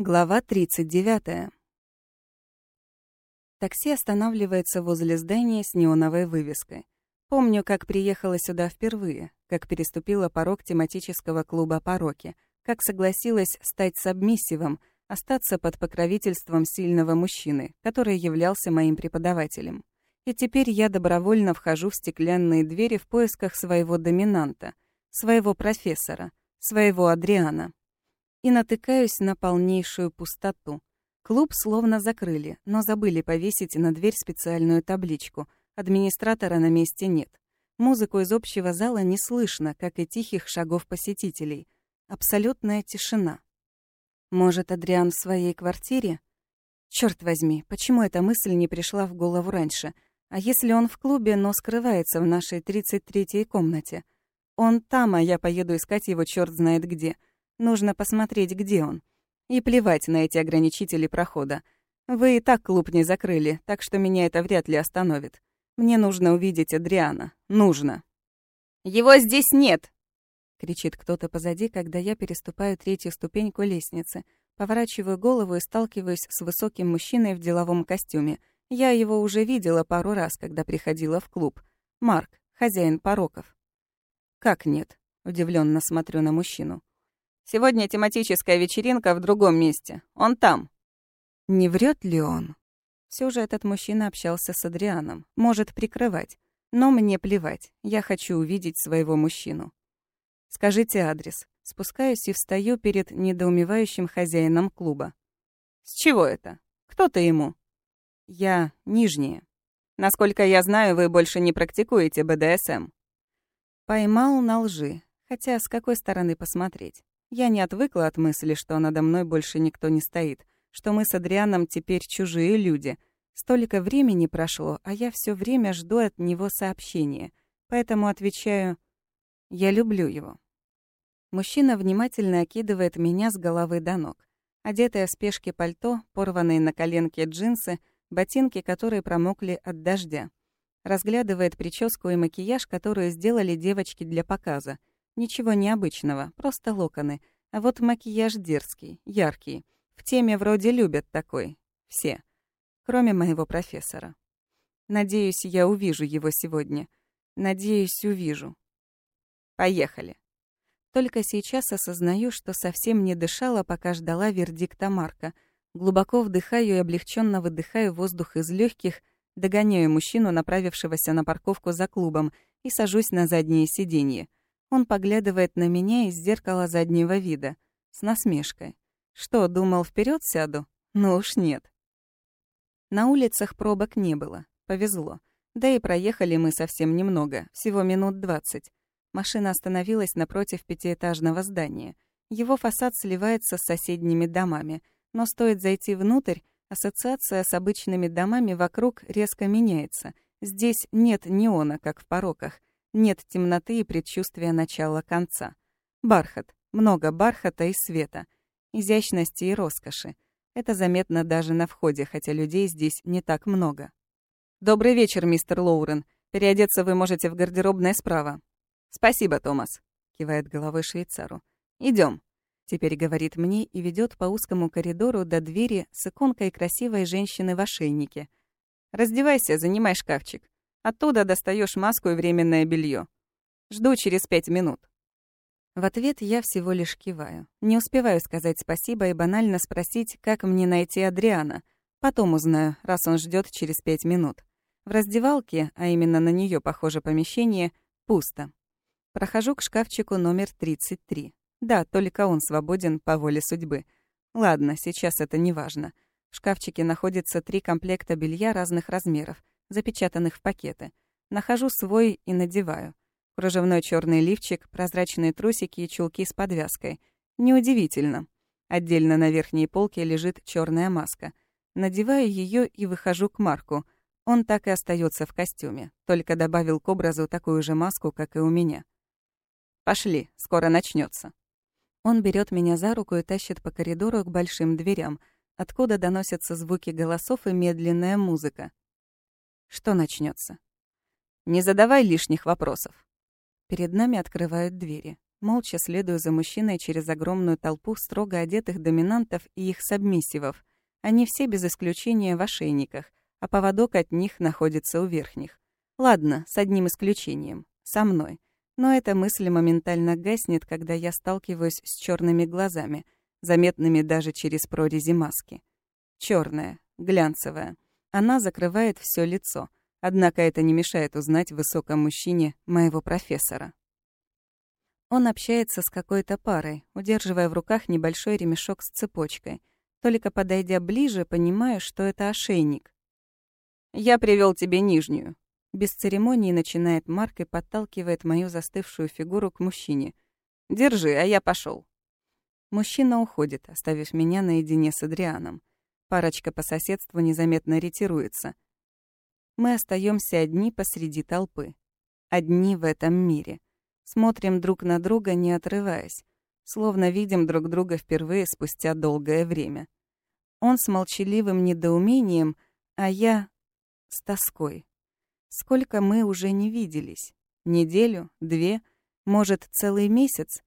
Глава 39. Такси останавливается возле здания с неоновой вывеской. Помню, как приехала сюда впервые, как переступила порог тематического клуба «Пороки», как согласилась стать сабмиссивом, остаться под покровительством сильного мужчины, который являлся моим преподавателем. И теперь я добровольно вхожу в стеклянные двери в поисках своего доминанта, своего профессора, своего Адриана и натыкаюсь на полнейшую пустоту. Клуб словно закрыли, но забыли повесить на дверь специальную табличку. Администратора на месте нет. Музыку из общего зала не слышно, как и тихих шагов посетителей. Абсолютная тишина. Может, Адриан в своей квартире? Черт возьми, почему эта мысль не пришла в голову раньше? А если он в клубе, но скрывается в нашей 33-й комнате? Он там, а я поеду искать его черт знает где — Нужно посмотреть, где он. И плевать на эти ограничители прохода. Вы и так клуб не закрыли, так что меня это вряд ли остановит. Мне нужно увидеть Адриана. Нужно. «Его здесь нет!» — кричит кто-то позади, когда я переступаю третью ступеньку лестницы. Поворачиваю голову и сталкиваюсь с высоким мужчиной в деловом костюме. Я его уже видела пару раз, когда приходила в клуб. Марк, хозяин пороков. «Как нет?» — удивленно смотрю на мужчину. Сегодня тематическая вечеринка в другом месте. Он там». Не врет ли он? Все же этот мужчина общался с Адрианом. Может прикрывать. Но мне плевать. Я хочу увидеть своего мужчину. Скажите адрес. Спускаюсь и встаю перед недоумевающим хозяином клуба. С чего это? Кто-то ему? Я нижняя. Насколько я знаю, вы больше не практикуете БДСМ. Поймал на лжи. Хотя с какой стороны посмотреть? Я не отвыкла от мысли, что надо мной больше никто не стоит, что мы с Адрианом теперь чужие люди. Столько времени прошло, а я все время жду от него сообщения. Поэтому отвечаю «Я люблю его». Мужчина внимательно окидывает меня с головы до ног. Одетая в спешке пальто, порванные на коленке джинсы, ботинки, которые промокли от дождя. Разглядывает прическу и макияж, которые сделали девочки для показа. Ничего необычного, просто локоны. А вот макияж дерзкий, яркий. В теме вроде любят такой. Все. Кроме моего профессора. Надеюсь, я увижу его сегодня. Надеюсь, увижу. Поехали. Только сейчас осознаю, что совсем не дышала, пока ждала вердикта Марка. Глубоко вдыхаю и облегченно выдыхаю воздух из легких, догоняю мужчину, направившегося на парковку за клубом, и сажусь на заднее сиденье. Он поглядывает на меня из зеркала заднего вида, с насмешкой. Что, думал, вперед сяду? Ну уж нет. На улицах пробок не было. Повезло. Да и проехали мы совсем немного, всего минут двадцать. Машина остановилась напротив пятиэтажного здания. Его фасад сливается с соседними домами, но стоит зайти внутрь, ассоциация с обычными домами вокруг резко меняется. Здесь нет неона, как в пороках. Нет темноты и предчувствия начала конца. Бархат. Много бархата и света. Изящности и роскоши. Это заметно даже на входе, хотя людей здесь не так много. «Добрый вечер, мистер Лоурен. Переодеться вы можете в гардеробной справа». «Спасибо, Томас», — кивает головой швейцару. Идем. Теперь говорит мне и ведет по узкому коридору до двери с иконкой красивой женщины в ошейнике. «Раздевайся, занимай шкафчик. Оттуда достаешь маску и временное белье. Жду через пять минут». В ответ я всего лишь киваю. Не успеваю сказать спасибо и банально спросить, как мне найти Адриана. Потом узнаю, раз он ждет через пять минут. В раздевалке, а именно на нее похоже помещение, пусто. Прохожу к шкафчику номер 33. Да, только он свободен по воле судьбы. Ладно, сейчас это не важно. В шкафчике находится три комплекта белья разных размеров запечатанных в пакеты. Нахожу свой и надеваю. Кружевной черный лифчик, прозрачные трусики и чулки с подвязкой. Неудивительно. Отдельно на верхней полке лежит черная маска. Надеваю ее и выхожу к Марку. Он так и остается в костюме, только добавил к образу такую же маску, как и у меня. «Пошли, скоро начнется. Он берет меня за руку и тащит по коридору к большим дверям, откуда доносятся звуки голосов и медленная музыка. Что начнется? Не задавай лишних вопросов. Перед нами открывают двери. Молча следую за мужчиной через огромную толпу строго одетых доминантов и их сабмиссивов. Они все без исключения в ошейниках, а поводок от них находится у верхних. Ладно, с одним исключением. Со мной. Но эта мысль моментально гаснет, когда я сталкиваюсь с черными глазами, заметными даже через прорези маски. Черная, глянцевая. Она закрывает все лицо. Однако это не мешает узнать в высоком мужчине моего профессора. Он общается с какой-то парой, удерживая в руках небольшой ремешок с цепочкой. Только подойдя ближе, понимаю, что это ошейник. «Я привел тебе нижнюю». Без церемонии начинает Марк и подталкивает мою застывшую фигуру к мужчине. «Держи, а я пошел. Мужчина уходит, оставив меня наедине с Адрианом. Парочка по соседству незаметно ретируется. Мы остаемся одни посреди толпы. Одни в этом мире. Смотрим друг на друга, не отрываясь. Словно видим друг друга впервые спустя долгое время. Он с молчаливым недоумением, а я с тоской. Сколько мы уже не виделись? Неделю? Две? Может, целый месяц?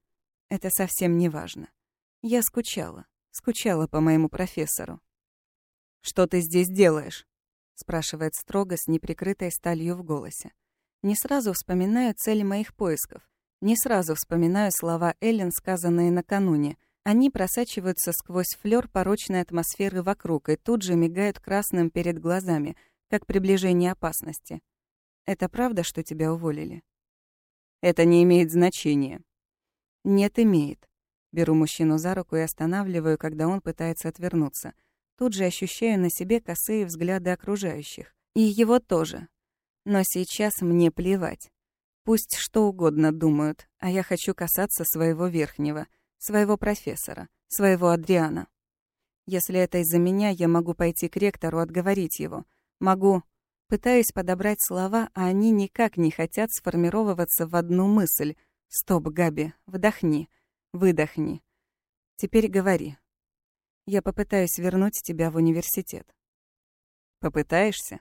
Это совсем не важно. Я скучала. Скучала по моему профессору. «Что ты здесь делаешь?» спрашивает строго с неприкрытой сталью в голосе. Не сразу вспоминаю цель моих поисков. Не сразу вспоминаю слова Эллен, сказанные накануне. Они просачиваются сквозь флёр порочной атмосферы вокруг и тут же мигают красным перед глазами, как приближение опасности. «Это правда, что тебя уволили?» «Это не имеет значения». «Нет, имеет». Беру мужчину за руку и останавливаю, когда он пытается отвернуться. Тут же ощущаю на себе косые взгляды окружающих. И его тоже. Но сейчас мне плевать. Пусть что угодно думают, а я хочу касаться своего верхнего, своего профессора, своего Адриана. Если это из-за меня, я могу пойти к ректору, отговорить его. Могу... Пытаюсь подобрать слова, а они никак не хотят сформировываться в одну мысль. «Стоп, Габи, вдохни, выдохни. Теперь говори. Я попытаюсь вернуть тебя в университет». «Попытаешься?»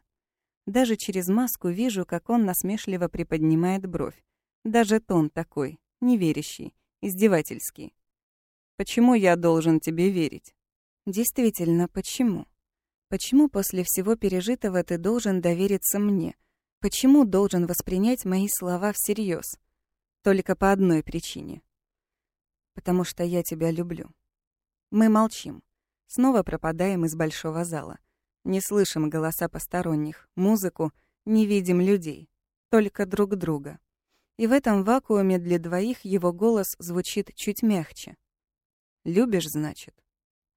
Даже через маску вижу, как он насмешливо приподнимает бровь. Даже тон такой, неверящий, издевательский. Почему я должен тебе верить? Действительно, почему? Почему после всего пережитого ты должен довериться мне? Почему должен воспринять мои слова всерьез? Только по одной причине. Потому что я тебя люблю. Мы молчим. Снова пропадаем из большого зала. Не слышим голоса посторонних, музыку, не видим людей, только друг друга. И в этом вакууме для двоих его голос звучит чуть мягче. «Любишь, значит?»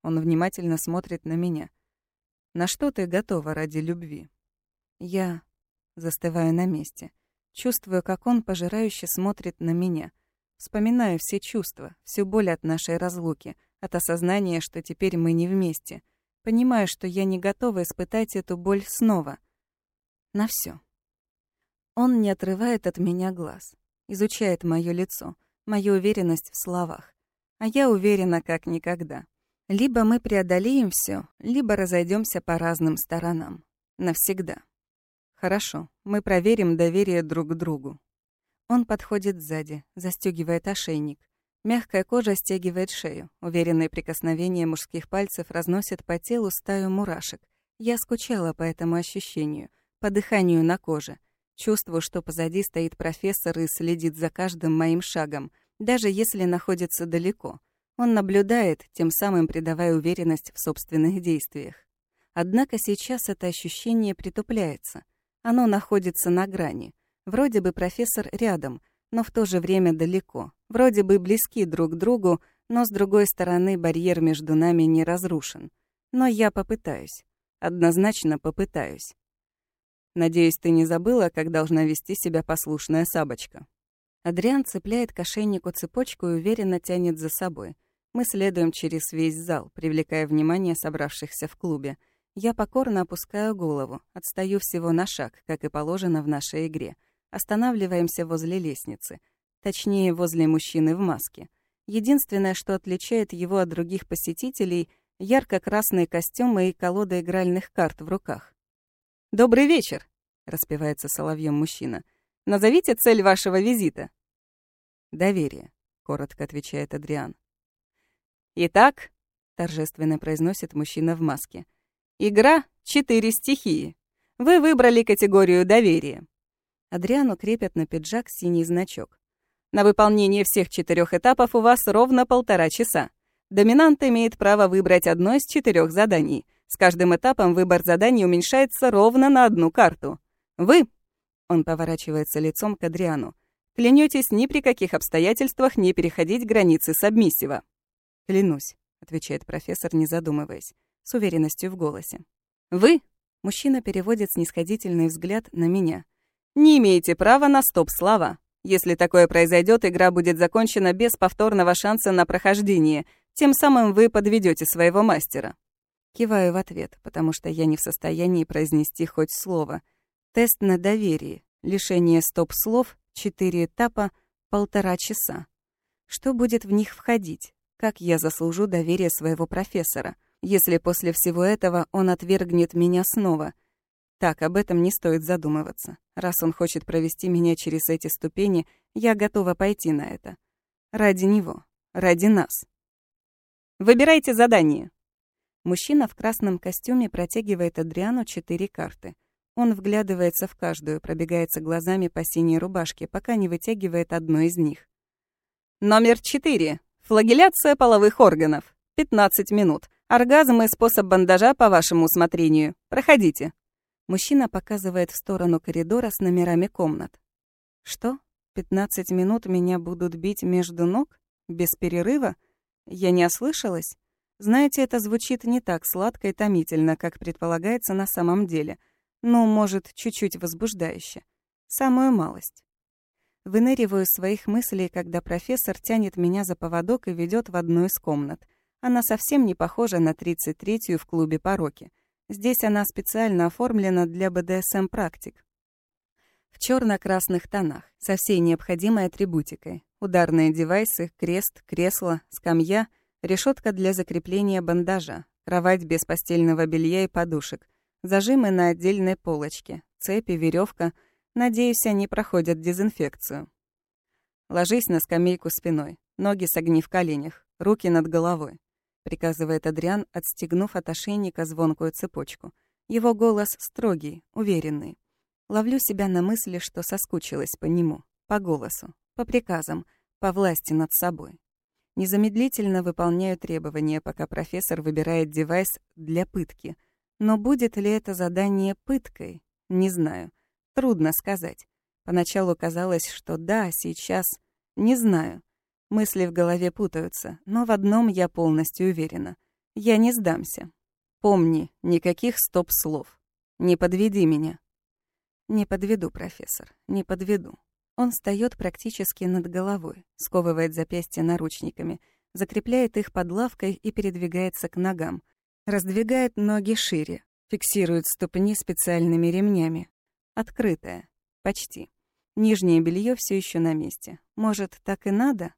Он внимательно смотрит на меня. «На что ты готова ради любви?» Я застываю на месте. Чувствую, как он пожирающе смотрит на меня. Вспоминаю все чувства, всю боль от нашей разлуки, от осознания, что теперь мы не вместе — Понимаю, что я не готова испытать эту боль снова. На все. Он не отрывает от меня глаз, изучает мое лицо, мою уверенность в словах. А я уверена как никогда. Либо мы преодолеем все, либо разойдемся по разным сторонам. Навсегда. Хорошо, мы проверим доверие друг к другу. Он подходит сзади, застегивает ошейник. Мягкая кожа стягивает шею. Уверенные прикосновения мужских пальцев разносят по телу стаю мурашек. Я скучала по этому ощущению, по дыханию на коже. Чувствую, что позади стоит профессор и следит за каждым моим шагом, даже если находится далеко. Он наблюдает, тем самым придавая уверенность в собственных действиях. Однако сейчас это ощущение притупляется. Оно находится на грани. Вроде бы профессор рядом — но в то же время далеко. Вроде бы близки друг к другу, но с другой стороны барьер между нами не разрушен. Но я попытаюсь. Однозначно попытаюсь. Надеюсь, ты не забыла, как должна вести себя послушная сабочка. Адриан цепляет к ошейнику цепочку и уверенно тянет за собой. Мы следуем через весь зал, привлекая внимание собравшихся в клубе. Я покорно опускаю голову, отстаю всего на шаг, как и положено в нашей игре — Останавливаемся возле лестницы. Точнее, возле мужчины в маске. Единственное, что отличает его от других посетителей — ярко-красные костюмы и колода игральных карт в руках. «Добрый вечер!» — распевается соловьем мужчина. «Назовите цель вашего визита». Доверие. коротко отвечает Адриан. «Итак», — торжественно произносит мужчина в маске, «игра «Четыре стихии». Вы выбрали категорию доверия. Адриану крепят на пиджак синий значок. На выполнение всех четырех этапов у вас ровно полтора часа. Доминант имеет право выбрать одно из четырех заданий. С каждым этапом выбор заданий уменьшается ровно на одну карту. Вы, он поворачивается лицом к Адриану, клянетесь ни при каких обстоятельствах не переходить границы сабмиссива. «Клянусь», — отвечает профессор, не задумываясь, с уверенностью в голосе. «Вы», — мужчина переводит снисходительный взгляд на меня, «не имеете права на стоп-слова. Если такое произойдет, игра будет закончена без повторного шанса на прохождение. Тем самым вы подведете своего мастера. Киваю в ответ, потому что я не в состоянии произнести хоть слово. Тест на доверие. Лишение стоп-слов, четыре этапа, полтора часа. Что будет в них входить? Как я заслужу доверие своего профессора, если после всего этого он отвергнет меня снова? Так, об этом не стоит задумываться. Раз он хочет провести меня через эти ступени, я готова пойти на это. Ради него. Ради нас. Выбирайте задание. Мужчина в красном костюме протягивает Адриану четыре карты. Он вглядывается в каждую, пробегается глазами по синей рубашке, пока не вытягивает одну из них. Номер четыре. Флагеляция половых органов. 15 минут. Оргазм и способ бандажа по вашему усмотрению. Проходите. Мужчина показывает в сторону коридора с номерами комнат. Что? 15 минут меня будут бить между ног? Без перерыва? Я не ослышалась? Знаете, это звучит не так сладко и томительно, как предполагается на самом деле. Ну, может, чуть-чуть возбуждающе. Самую малость. Выныриваю своих мыслей, когда профессор тянет меня за поводок и ведет в одну из комнат. Она совсем не похожа на 33-ю в клубе пороки. Здесь она специально оформлена для БДСМ-практик. В черно-красных тонах, со всей необходимой атрибутикой. Ударные девайсы, крест, кресло, скамья, решетка для закрепления бандажа, кровать без постельного белья и подушек, зажимы на отдельной полочке, цепи, веревка. Надеюсь, они проходят дезинфекцию. Ложись на скамейку спиной, ноги согни в коленях, руки над головой. — приказывает Адриан, отстегнув от ошейника звонкую цепочку. Его голос строгий, уверенный. Ловлю себя на мысли, что соскучилась по нему, по голосу, по приказам, по власти над собой. Незамедлительно выполняю требования, пока профессор выбирает девайс для пытки. Но будет ли это задание пыткой? Не знаю. Трудно сказать. Поначалу казалось, что да, сейчас... Не знаю. Мысли в голове путаются, но в одном я полностью уверена. Я не сдамся. Помни, никаких стоп-слов. Не подведи меня. Не подведу, профессор, не подведу. Он встает практически над головой, сковывает запястья наручниками, закрепляет их под лавкой и передвигается к ногам. Раздвигает ноги шире, фиксирует ступни специальными ремнями. Открытая. Почти. Нижнее белье все еще на месте. Может, так и надо?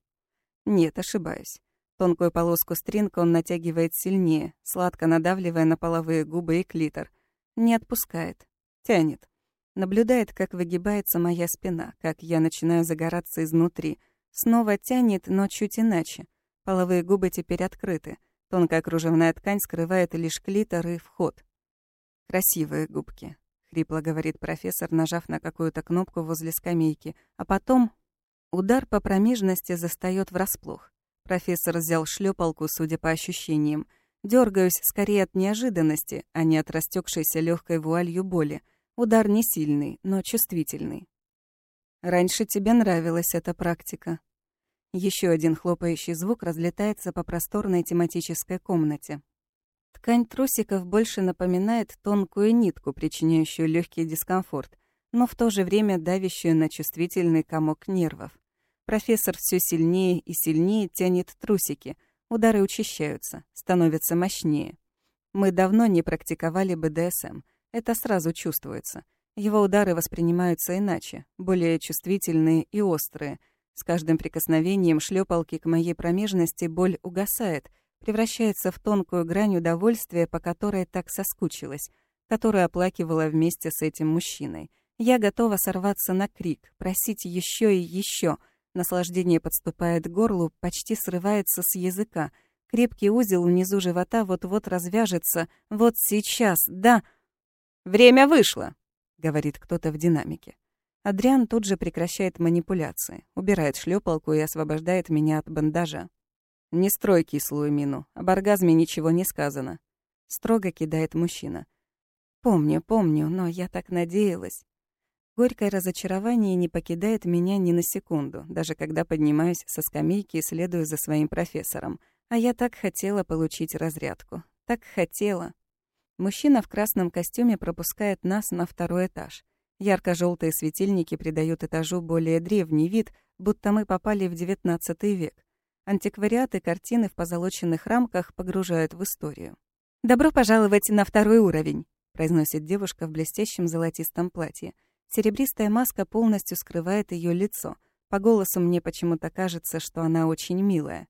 Нет, ошибаюсь. Тонкую полоску стринка он натягивает сильнее, сладко надавливая на половые губы и клитор. Не отпускает. Тянет. Наблюдает, как выгибается моя спина, как я начинаю загораться изнутри. Снова тянет, но чуть иначе. Половые губы теперь открыты. Тонкая кружевная ткань скрывает лишь клитор и вход. «Красивые губки», — хрипло говорит профессор, нажав на какую-то кнопку возле скамейки, а потом Удар по промежности застаёт врасплох. Профессор взял шлепалку, судя по ощущениям. Дёргаюсь скорее от неожиданности, а не от растекшейся легкой вуалью боли. Удар не сильный, но чувствительный. Раньше тебе нравилась эта практика. Еще один хлопающий звук разлетается по просторной тематической комнате. Ткань трусиков больше напоминает тонкую нитку, причиняющую легкий дискомфорт, но в то же время давящую на чувствительный комок нервов. Профессор все сильнее и сильнее тянет трусики. Удары учащаются, становятся мощнее. Мы давно не практиковали БДСМ. Это сразу чувствуется. Его удары воспринимаются иначе, более чувствительные и острые. С каждым прикосновением шлепалки к моей промежности боль угасает, превращается в тонкую грань удовольствия, по которой так соскучилась, которую оплакивала вместе с этим мужчиной. Я готова сорваться на крик, просить еще и еще — Наслаждение подступает к горлу, почти срывается с языка. Крепкий узел внизу живота вот-вот развяжется. Вот сейчас, да. «Время вышло!» — говорит кто-то в динамике. Адриан тут же прекращает манипуляции, убирает шлепалку и освобождает меня от бандажа. «Не строй кислую мину, об оргазме ничего не сказано», — строго кидает мужчина. «Помню, помню, но я так надеялась». Горькое разочарование не покидает меня ни на секунду, даже когда поднимаюсь со скамейки и следую за своим профессором. А я так хотела получить разрядку. Так хотела. Мужчина в красном костюме пропускает нас на второй этаж. ярко желтые светильники придают этажу более древний вид, будто мы попали в XIX век. Антиквариаты картины в позолоченных рамках погружают в историю. «Добро пожаловать на второй уровень», — произносит девушка в блестящем золотистом платье. Серебристая маска полностью скрывает ее лицо. По голосу мне почему-то кажется, что она очень милая.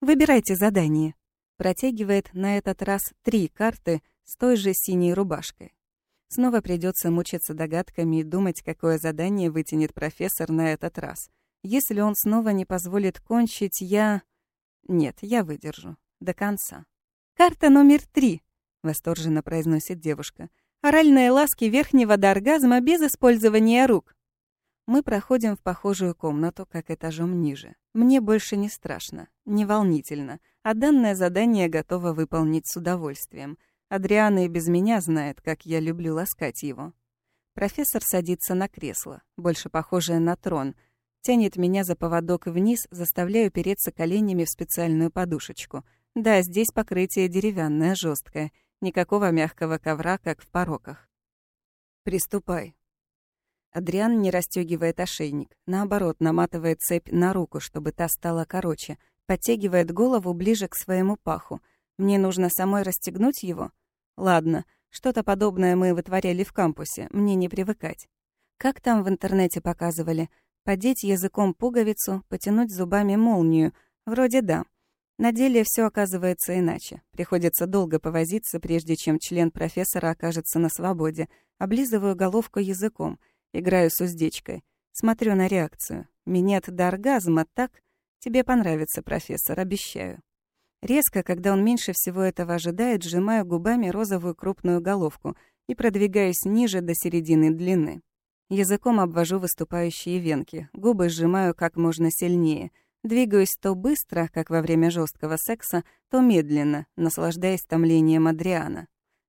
«Выбирайте задание». Протягивает на этот раз три карты с той же синей рубашкой. Снова придется мучиться догадками и думать, какое задание вытянет профессор на этот раз. Если он снова не позволит кончить, я... Нет, я выдержу. До конца. «Карта номер три», — восторженно произносит девушка. Оральные ласки верхнего до оргазма без использования рук. Мы проходим в похожую комнату, как этажом ниже. Мне больше не страшно, не волнительно, а данное задание готово выполнить с удовольствием. Адриана и без меня знает, как я люблю ласкать его. Профессор садится на кресло, больше похожее на трон, тянет меня за поводок вниз, заставляя упереться коленями в специальную подушечку. Да, здесь покрытие деревянное, жесткое, Никакого мягкого ковра, как в пороках. «Приступай». Адриан не расстегивает ошейник, наоборот, наматывает цепь на руку, чтобы та стала короче, подтягивает голову ближе к своему паху. Мне нужно самой расстегнуть его? Ладно, что-то подобное мы вытворяли в кампусе, мне не привыкать. Как там в интернете показывали? Подеть языком пуговицу, потянуть зубами молнию. Вроде да. На деле все оказывается иначе. Приходится долго повозиться, прежде чем член профессора окажется на свободе. Облизываю головку языком, играю с уздечкой. Смотрю на реакцию. Минет до оргазма так... Тебе понравится, профессор, обещаю. Резко, когда он меньше всего этого ожидает, сжимаю губами розовую крупную головку и продвигаюсь ниже до середины длины. Языком обвожу выступающие венки, губы сжимаю как можно сильнее — Двигаюсь то быстро, как во время жесткого секса, то медленно, наслаждаясь томлением Адриана.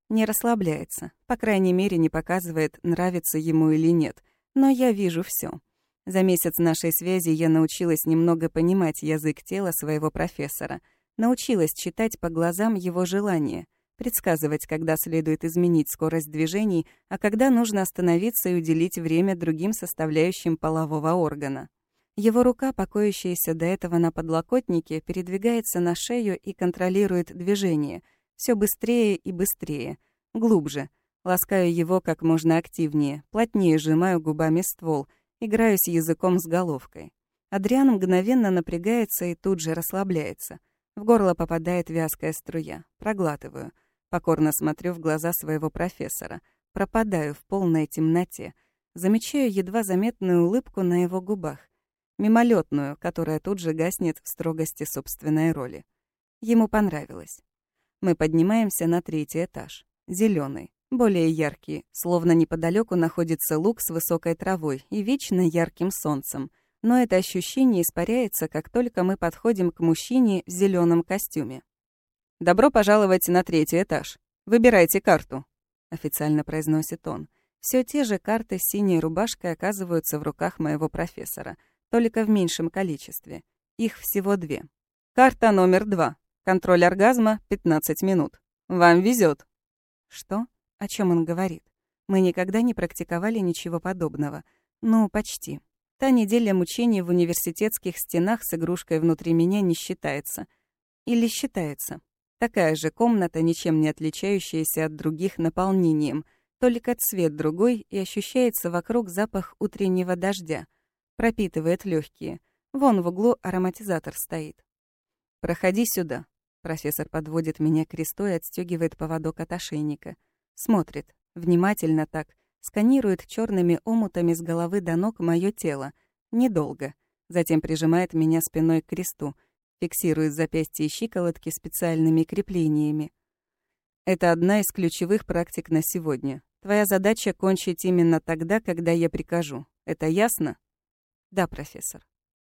Не расслабляется, по крайней мере, не показывает, нравится ему или нет. Но я вижу все. За месяц нашей связи я научилась немного понимать язык тела своего профессора. Научилась читать по глазам его желания, предсказывать, когда следует изменить скорость движений, а когда нужно остановиться и уделить время другим составляющим полового органа. Его рука, покоящаяся до этого на подлокотнике, передвигается на шею и контролирует движение. Все быстрее и быстрее. Глубже. Ласкаю его как можно активнее. Плотнее сжимаю губами ствол. Играюсь языком с головкой. Адриан мгновенно напрягается и тут же расслабляется. В горло попадает вязкая струя. Проглатываю. Покорно смотрю в глаза своего профессора. Пропадаю в полной темноте. Замечаю едва заметную улыбку на его губах мимолетную, которая тут же гаснет в строгости собственной роли. Ему понравилось. Мы поднимаемся на третий этаж. Зеленый, более яркий, словно неподалеку находится луг с высокой травой и вечно ярким солнцем. Но это ощущение испаряется, как только мы подходим к мужчине в зеленом костюме. «Добро пожаловать на третий этаж. Выбирайте карту», — официально произносит он. Все те же карты с синей рубашкой оказываются в руках моего профессора — только в меньшем количестве. Их всего две. Карта номер два. Контроль оргазма 15 минут. Вам везет. Что? О чем он говорит? Мы никогда не практиковали ничего подобного. Ну, почти. Та неделя мучений в университетских стенах с игрушкой внутри меня не считается. Или считается. Такая же комната, ничем не отличающаяся от других наполнением, только цвет другой и ощущается вокруг запах утреннего дождя — пропитывает легкие. Вон в углу ароматизатор стоит. «Проходи сюда». Профессор подводит меня кресту и отстегивает поводок от ошейника. Смотрит, внимательно так, сканирует черными омутами с головы до ног мое тело. Недолго. затем прижимает меня спиной к кресту, фиксирует запястья и щиколотки специальными креплениями. Это одна из ключевых практик на сегодня. Твоя задача — кончить именно тогда, когда я прикажу. Это ясно? Да, профессор.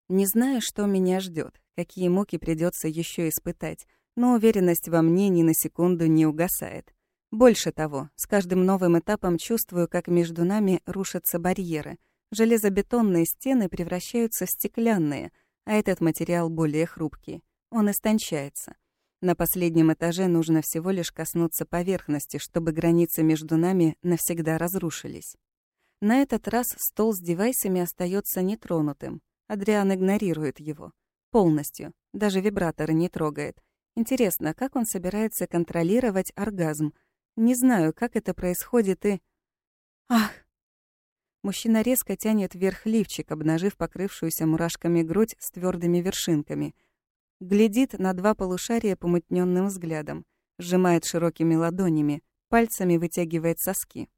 Не знаю, что меня ждет, какие муки придется еще испытать, но уверенность во мне ни на секунду не угасает. Больше того, с каждым новым этапом чувствую, как между нами рушатся барьеры. Железобетонные стены превращаются в стеклянные, а этот материал более хрупкий. Он истончается. На последнем этаже нужно всего лишь коснуться поверхности, чтобы границы между нами навсегда разрушились. На этот раз стол с девайсами остается нетронутым. Адриан игнорирует его. Полностью. Даже вибраторы не трогает. Интересно, как он собирается контролировать оргазм? Не знаю, как это происходит и... Ах! Мужчина резко тянет вверх лифчик, обнажив покрывшуюся мурашками грудь с твердыми вершинками. Глядит на два полушария помутненным взглядом. Сжимает широкими ладонями, пальцами вытягивает соски.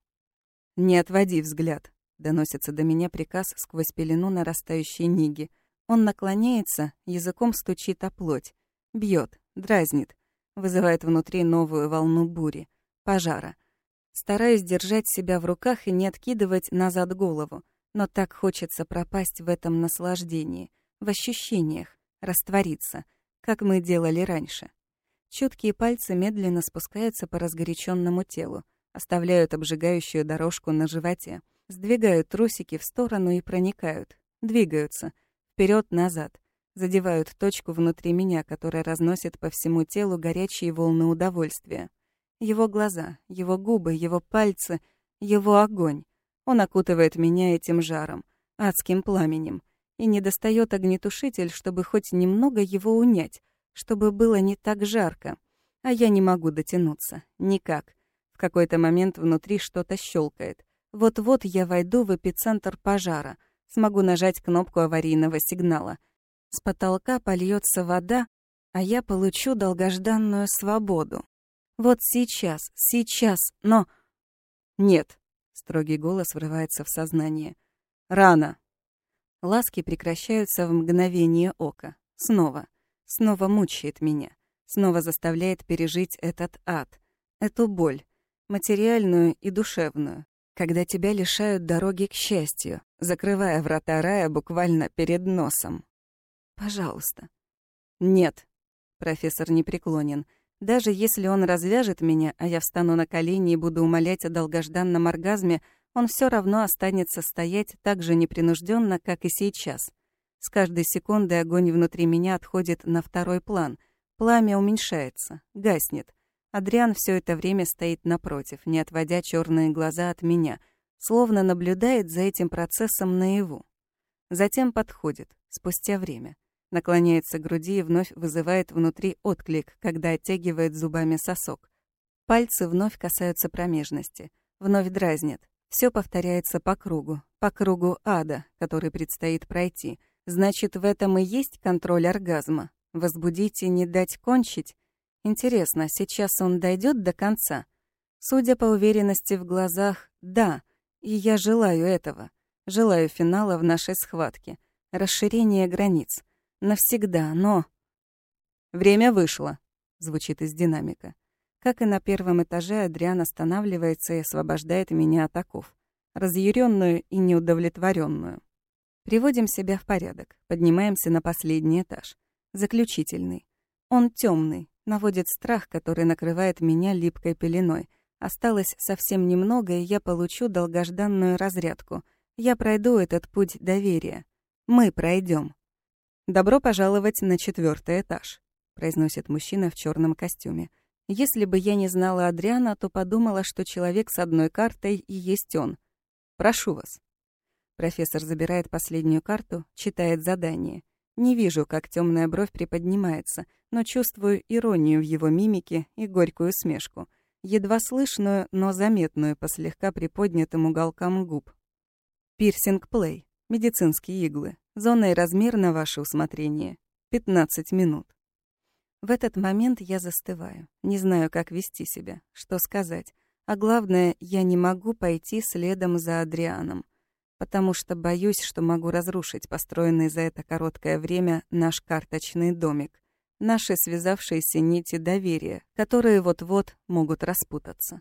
«Не отводи взгляд», — доносится до меня приказ сквозь пелену нарастающей ниги. Он наклоняется, языком стучит о плоть. Бьет, дразнит, вызывает внутри новую волну бури пожара. Стараюсь держать себя в руках и не откидывать назад голову, но так хочется пропасть в этом наслаждении, в ощущениях, раствориться, как мы делали раньше. Чуткие пальцы медленно спускаются по разгоряченному телу, оставляют обжигающую дорожку на животе, сдвигают трусики в сторону и проникают, двигаются, вперед назад задевают точку внутри меня, которая разносит по всему телу горячие волны удовольствия. Его глаза, его губы, его пальцы, его огонь. Он окутывает меня этим жаром, адским пламенем, и не достает огнетушитель, чтобы хоть немного его унять, чтобы было не так жарко. А я не могу дотянуться. Никак. В какой-то момент внутри что-то щелкает. Вот-вот я войду в эпицентр пожара. Смогу нажать кнопку аварийного сигнала. С потолка польется вода, а я получу долгожданную свободу. Вот сейчас, сейчас, но... Нет, строгий голос врывается в сознание. Рано. Ласки прекращаются в мгновение ока. Снова. Снова мучает меня. Снова заставляет пережить этот ад. Эту боль. Материальную и душевную. Когда тебя лишают дороги к счастью, закрывая врата рая буквально перед носом. Пожалуйста. Нет. Профессор непреклонен. Даже если он развяжет меня, а я встану на колени и буду умолять о долгожданном оргазме, он все равно останется стоять так же непринужденно, как и сейчас. С каждой секундой огонь внутри меня отходит на второй план. Пламя уменьшается, гаснет. Адриан все это время стоит напротив, не отводя черные глаза от меня, словно наблюдает за этим процессом наяву. Затем подходит, спустя время наклоняется к груди и вновь вызывает внутри отклик, когда оттягивает зубами сосок. Пальцы вновь касаются промежности, вновь дразнят. Все повторяется по кругу, по кругу ада, который предстоит пройти. Значит, в этом и есть контроль оргазма. Возбудить и не дать кончить? Интересно, сейчас он дойдет до конца? Судя по уверенности в глазах, да. И я желаю этого. Желаю финала в нашей схватке. Расширения границ. Навсегда, но... «Время вышло», — звучит из динамика. Как и на первом этаже, Адриан останавливается и освобождает меня от оков. Разъяренную и неудовлетворенную. Приводим себя в порядок, поднимаемся на последний этаж. Заключительный. Он темный, наводит страх, который накрывает меня липкой пеленой. Осталось совсем немного, и я получу долгожданную разрядку. Я пройду этот путь доверия. Мы пройдем. «Добро пожаловать на четвертый этаж», — произносит мужчина в черном костюме. «Если бы я не знала Адриана, то подумала, что человек с одной картой и есть он. Прошу вас». Профессор забирает последнюю карту, читает задание. Не вижу, как темная бровь приподнимается, но чувствую иронию в его мимике и горькую смешку, едва слышную, но заметную по слегка приподнятым уголкам губ. Пирсинг плей. Медицинские иглы. Зона и размер на ваше усмотрение. 15 минут. В этот момент я застываю. Не знаю, как вести себя, что сказать. А главное, я не могу пойти следом за Адрианом. Потому что боюсь, что могу разрушить построенный за это короткое время наш карточный домик, наши связавшиеся нити доверия, которые вот-вот могут распутаться.